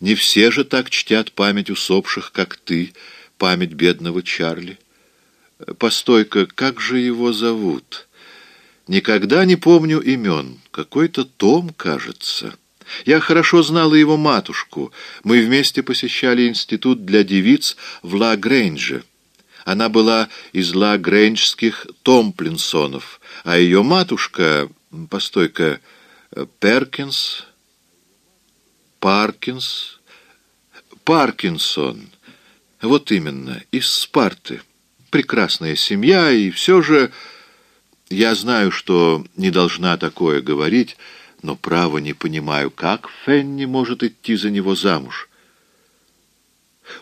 Не все же так чтят память усопших, как ты, память бедного Чарли. Постой-ка, как же его зовут? Никогда не помню имен. Какой-то Том, кажется. Я хорошо знала его матушку. Мы вместе посещали институт для девиц в Ла-Грейнже. Она была из Ла-Грейнджских Томплинсонов, а ее матушка, постой-ка, Перкинс, Паркинс, Паркинсон, вот именно, из Спарты. Прекрасная семья, и все же... Я знаю, что не должна такое говорить, но право не понимаю, как Фенни может идти за него замуж.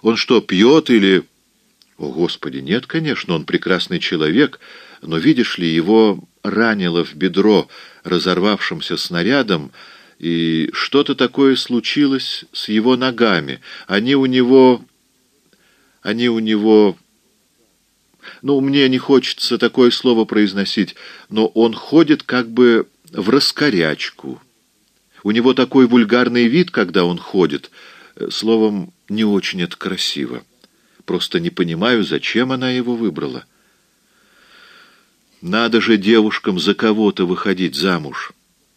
Он что, пьет или... О, Господи, нет, конечно, он прекрасный человек, но, видишь ли, его ранило в бедро разорвавшимся снарядом, и что-то такое случилось с его ногами. Они у него... Они у него... Ну, мне не хочется такое слово произносить, но он ходит как бы в раскорячку. У него такой вульгарный вид, когда он ходит. Словом, не очень это красиво. Просто не понимаю, зачем она его выбрала. Надо же девушкам за кого-то выходить замуж.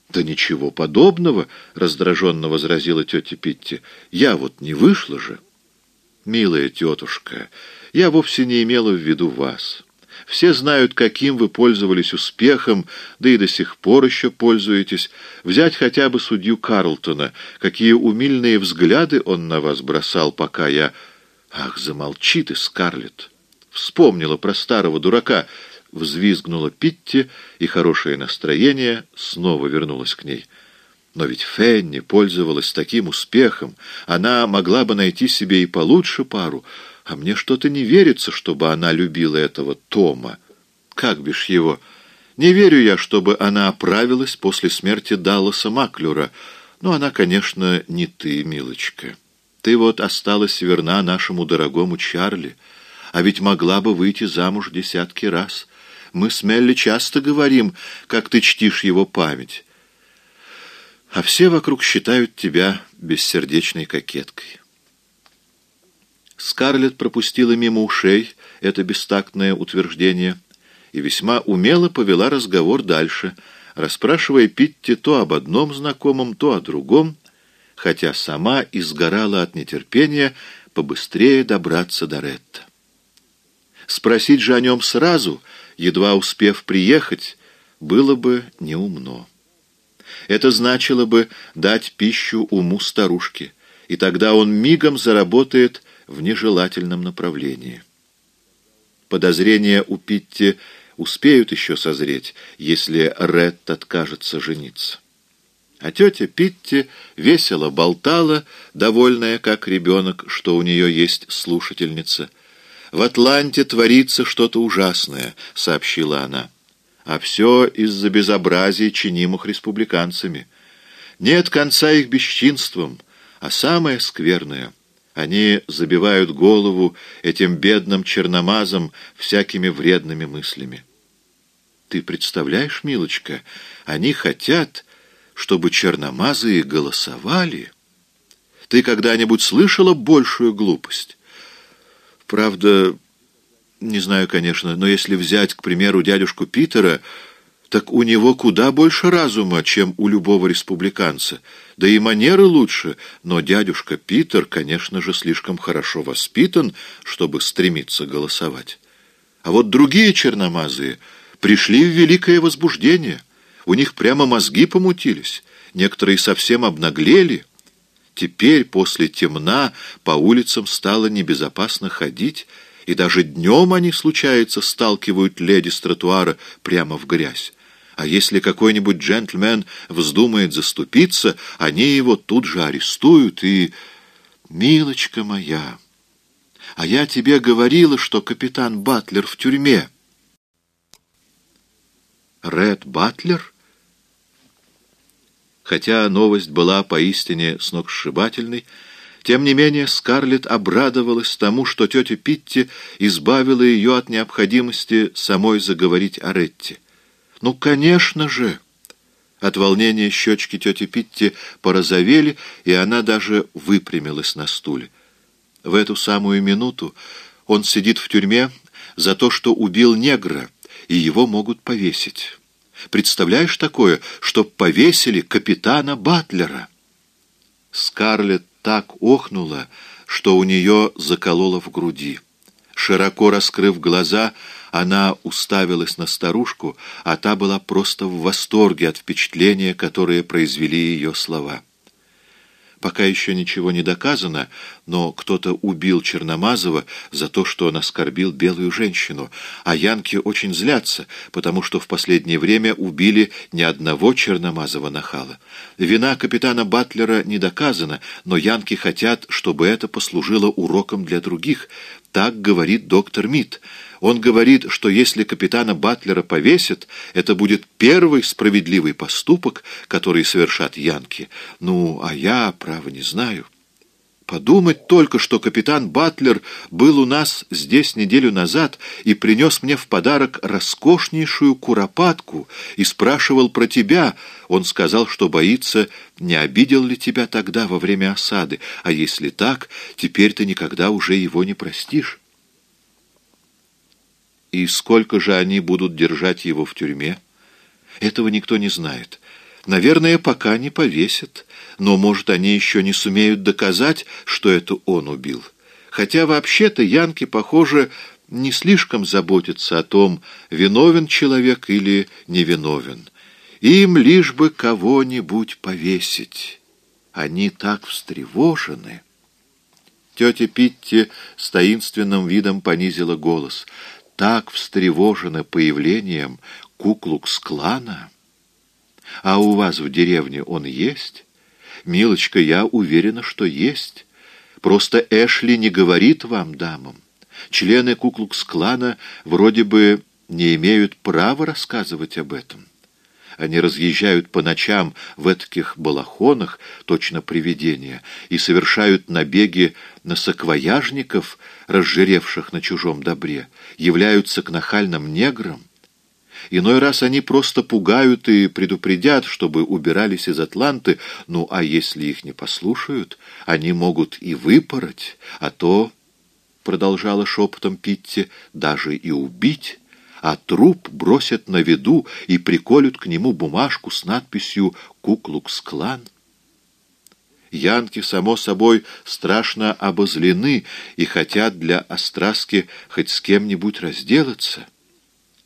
Да ничего подобного, раздраженно возразила тетя Питти. Я вот не вышла же. Милая тетушка, я вовсе не имела в виду вас. Все знают, каким вы пользовались успехом, да и до сих пор еще пользуетесь. Взять хотя бы судью Карлтона, какие умильные взгляды он на вас бросал, пока я... Ах, замолчи ты, Скарлетт! Вспомнила про старого дурака, взвизгнула Питти, и хорошее настроение снова вернулось к ней. Но ведь Фенни пользовалась таким успехом, она могла бы найти себе и получше пару, а мне что-то не верится, чтобы она любила этого Тома. Как бишь его? Не верю я, чтобы она оправилась после смерти Далласа Маклюра. Но она, конечно, не ты, милочка. Ты вот осталась верна нашему дорогому Чарли, а ведь могла бы выйти замуж десятки раз. Мы с Мелли часто говорим, как ты чтишь его память. А все вокруг считают тебя бессердечной кокеткой». Скарлетт пропустила мимо ушей это бестактное утверждение и весьма умело повела разговор дальше, расспрашивая Питти то об одном знакомом, то о другом, хотя сама изгорала от нетерпения побыстрее добраться до Ретта. Спросить же о нем сразу, едва успев приехать, было бы неумно. Это значило бы дать пищу уму старушки, и тогда он мигом заработает в нежелательном направлении. Подозрения у Питти успеют еще созреть, если Ретт откажется жениться. А тетя Питти весело болтала, довольная, как ребенок, что у нее есть слушательница. «В Атланте творится что-то ужасное», — сообщила она. «А все из-за безобразий, чинимых республиканцами. Нет конца их бесчинствам, а самое скверное — они забивают голову этим бедным черномазом всякими вредными мыслями. Ты представляешь, милочка, они хотят, чтобы черномазые голосовали. Ты когда-нибудь слышала большую глупость? Правда, не знаю, конечно, но если взять, к примеру, дядюшку Питера, так у него куда больше разума, чем у любого республиканца. Да и манеры лучше, но дядюшка Питер, конечно же, слишком хорошо воспитан, чтобы стремиться голосовать. А вот другие черномазые пришли в великое возбуждение. У них прямо мозги помутились, некоторые совсем обнаглели. Теперь, после темна, по улицам стало небезопасно ходить, и даже днем они, случается, сталкивают леди с тротуара прямо в грязь. А если какой-нибудь джентльмен вздумает заступиться, они его тут же арестуют и... Милочка моя, а я тебе говорила, что капитан Батлер в тюрьме. Ред Батлер? Хотя новость была поистине сногсшибательной, тем не менее Скарлетт обрадовалась тому, что тетя Питти избавила ее от необходимости самой заговорить о Ретте. «Ну, конечно же! От волнения щечки тети Питти порозовели, и она даже выпрямилась на стуле. В эту самую минуту он сидит в тюрьме за то, что убил негра, и его могут повесить. Представляешь такое, чтоб повесили капитана Батлера? Скарлетт так охнула, что у нее закололо в груди. Широко раскрыв глаза, она уставилась на старушку, а та была просто в восторге от впечатления, которое произвели ее слова. Пока еще ничего не доказано, но кто-то убил Черномазова за то, что он оскорбил белую женщину, а янки очень злятся, потому что в последнее время убили ни одного Черномазова нахала. Вина капитана Батлера не доказана, но янки хотят, чтобы это послужило уроком для других. Так говорит доктор Мит. Он говорит, что если капитана Батлера повесят, это будет первый справедливый поступок, который совершат янки. Ну, а я, право, не знаю. Подумать только, что капитан Батлер был у нас здесь неделю назад и принес мне в подарок роскошнейшую куропатку и спрашивал про тебя. Он сказал, что боится, не обидел ли тебя тогда во время осады, а если так, теперь ты никогда уже его не простишь. И сколько же они будут держать его в тюрьме? Этого никто не знает. Наверное, пока не повесят. Но, может, они еще не сумеют доказать, что это он убил. Хотя вообще-то янки, похоже, не слишком заботятся о том, виновен человек или невиновен. Им лишь бы кого-нибудь повесить. Они так встревожены. Тетя Питти с таинственным видом понизила голос — так встревожена появлением Куклукс-клана? А у вас в деревне он есть? Милочка, я уверена, что есть. Просто Эшли не говорит вам, дамам. Члены Куклукс-клана вроде бы не имеют права рассказывать об этом. Они разъезжают по ночам в этих балахонах, точно привидения, и совершают набеги на саквояжников, разжиревших на чужом добре, являются к нахальным неграм. Иной раз они просто пугают и предупредят, чтобы убирались из Атланты, ну а если их не послушают, они могут и выпороть, а то, — продолжала шепотом Питти, — даже и убить а труп бросят на виду и приколют к нему бумажку с надписью «Куклукс-клан». Янки, само собой, страшно обозлены и хотят для остраски хоть с кем-нибудь разделаться.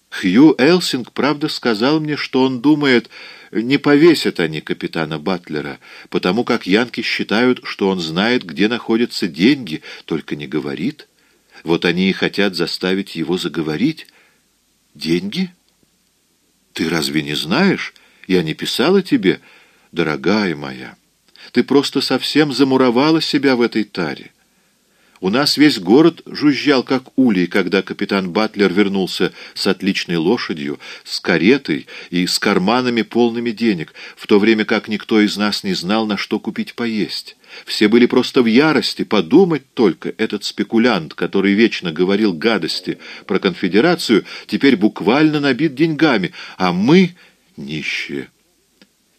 Хью Элсинг, правда, сказал мне, что он думает, не повесят они капитана Батлера, потому как янки считают, что он знает, где находятся деньги, только не говорит. Вот они и хотят заставить его заговорить. Деньги? Ты разве не знаешь? Я не писала тебе, дорогая моя. Ты просто совсем замуровала себя в этой таре. У нас весь город жужжал, как улей, когда капитан Батлер вернулся с отличной лошадью, с каретой и с карманами полными денег, в то время как никто из нас не знал, на что купить поесть. Все были просто в ярости. Подумать только, этот спекулянт, который вечно говорил гадости про конфедерацию, теперь буквально набит деньгами, а мы нищие.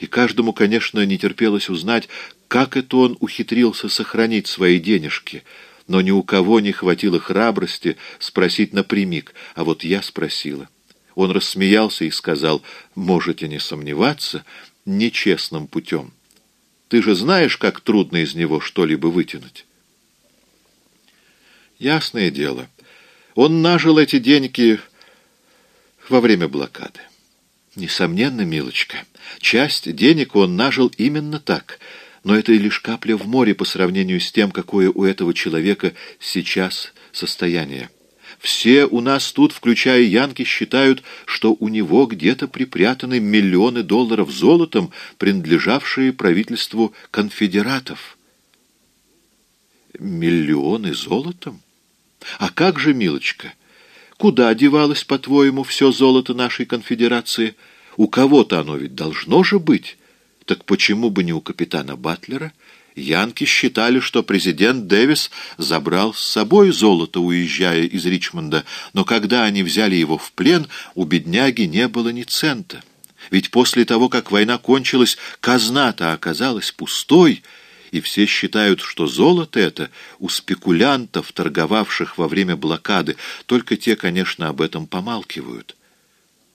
И каждому, конечно, не терпелось узнать, как это он ухитрился сохранить свои денежки. Но ни у кого не хватило храбрости спросить напрямик, а вот я спросила. Он рассмеялся и сказал, «Можете не сомневаться, нечестным путем». Ты же знаешь, как трудно из него что-либо вытянуть. Ясное дело. Он нажил эти деньги во время блокады. Несомненно, милочка, часть денег он нажил именно так, но это лишь капля в море по сравнению с тем, какое у этого человека сейчас состояние. Все у нас тут, включая Янки, считают, что у него где-то припрятаны миллионы долларов золотом, принадлежавшие правительству конфедератов. Миллионы золотом? А как же, милочка, куда девалось, по-твоему, все золото нашей конфедерации? У кого-то оно ведь должно же быть. Так почему бы не у капитана Батлера? Янки считали, что президент Дэвис забрал с собой золото, уезжая из Ричмонда, но когда они взяли его в плен, у бедняги не было ни цента. Ведь после того, как война кончилась, казна-то оказалась пустой, и все считают, что золото это у спекулянтов, торговавших во время блокады, только те, конечно, об этом помалкивают.